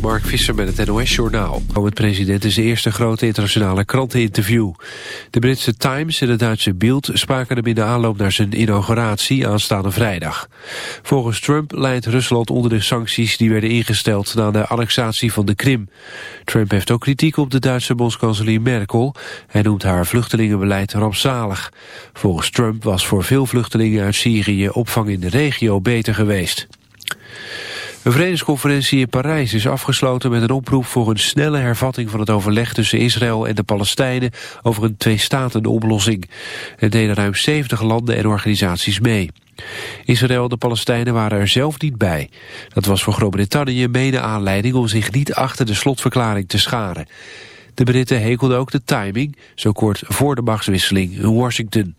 Mark Visser met het NOS-journaal. Het president is de eerste grote internationale kranteninterview. De Britse Times en het Duitse Bild spraken hem in de aanloop naar zijn inauguratie aanstaande vrijdag. Volgens Trump leidt Rusland onder de sancties die werden ingesteld na de annexatie van de Krim. Trump heeft ook kritiek op de Duitse bondskanselier Merkel. Hij noemt haar vluchtelingenbeleid rampzalig. Volgens Trump was voor veel vluchtelingen uit Syrië opvang in de regio beter geweest. Een vredesconferentie in Parijs is afgesloten met een oproep voor een snelle hervatting van het overleg tussen Israël en de Palestijnen over een twee-staten-oplossing. Er deden ruim 70 landen en organisaties mee. Israël en de Palestijnen waren er zelf niet bij. Dat was voor Groot-Brittannië mede aanleiding om zich niet achter de slotverklaring te scharen. De Britten hekelden ook de timing, zo kort voor de machtswisseling in Washington.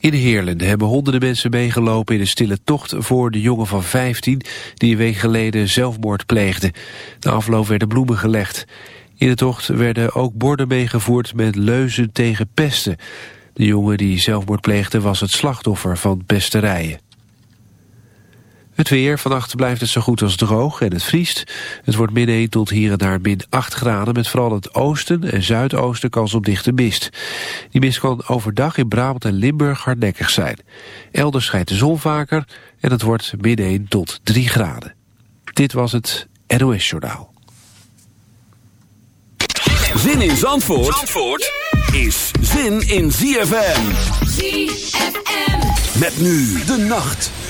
In Heerlen hebben honderden mensen meegelopen in een stille tocht voor de jongen van 15 die een week geleden zelfmoord pleegde. De afloop werden bloemen gelegd. In de tocht werden ook borden meegevoerd met leuzen tegen pesten. De jongen die zelfmoord pleegde was het slachtoffer van pesterijen. Het weer, vannacht blijft het zo goed als droog en het vriest. Het wordt min 1 tot hier en daar min 8 graden... met vooral het oosten en zuidoosten kans op dichte mist. Die mist kan overdag in Brabant en Limburg hardnekkig zijn. Elders schijnt de zon vaker en het wordt min 1 tot 3 graden. Dit was het NOS Journaal. Zin in Zandvoort, Zandvoort is zin in ZFM. ZFM. Met nu de nacht.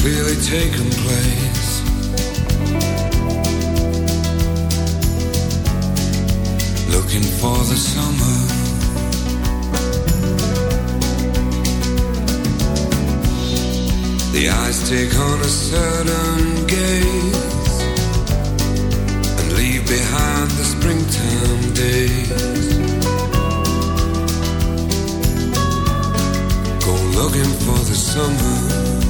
clearly taken place. Looking for the summer. The eyes take on a certain gaze and leave behind the springtime days. Go looking for the summer.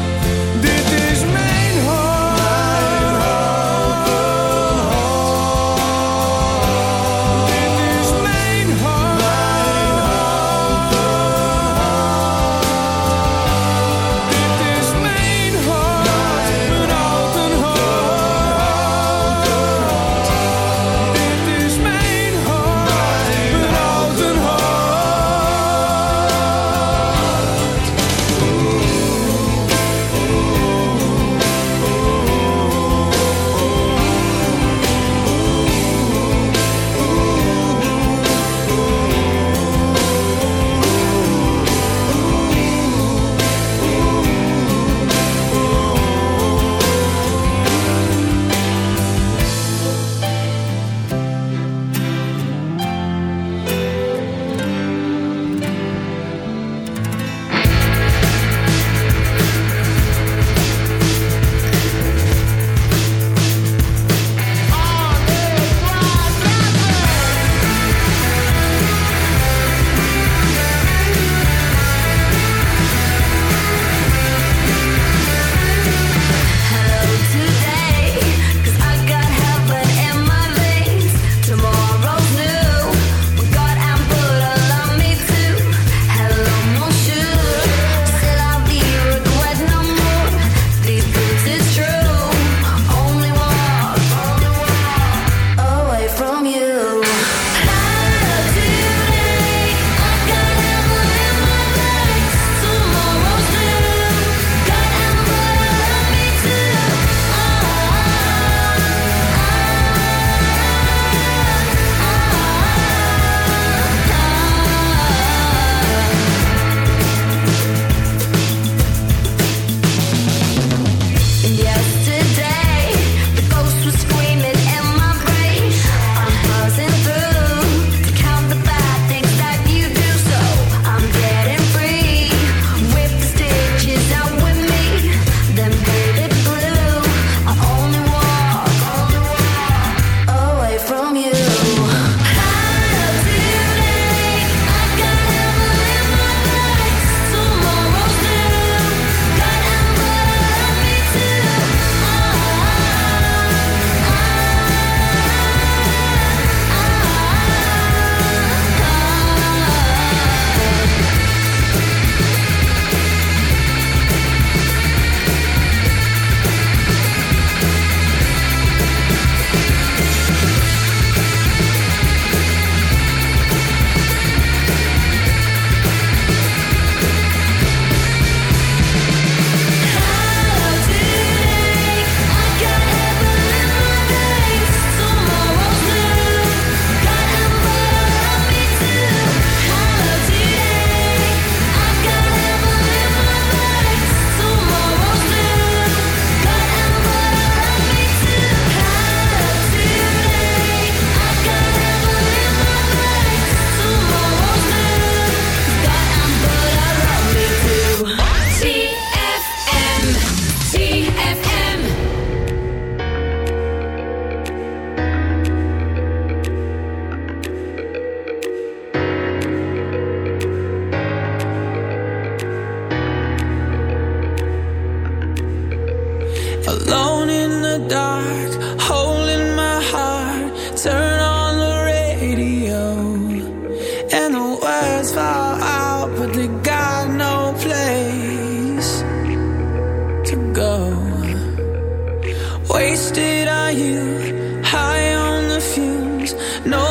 words fall out, but they got no place to go. Wasted on you, high on the fumes. No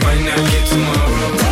tonight, now get tomorrow?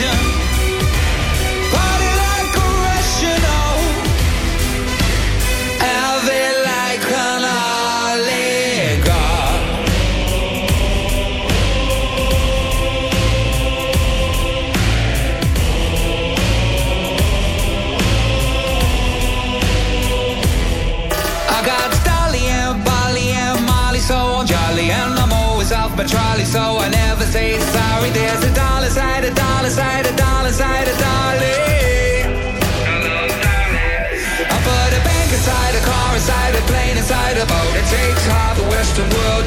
Revolution.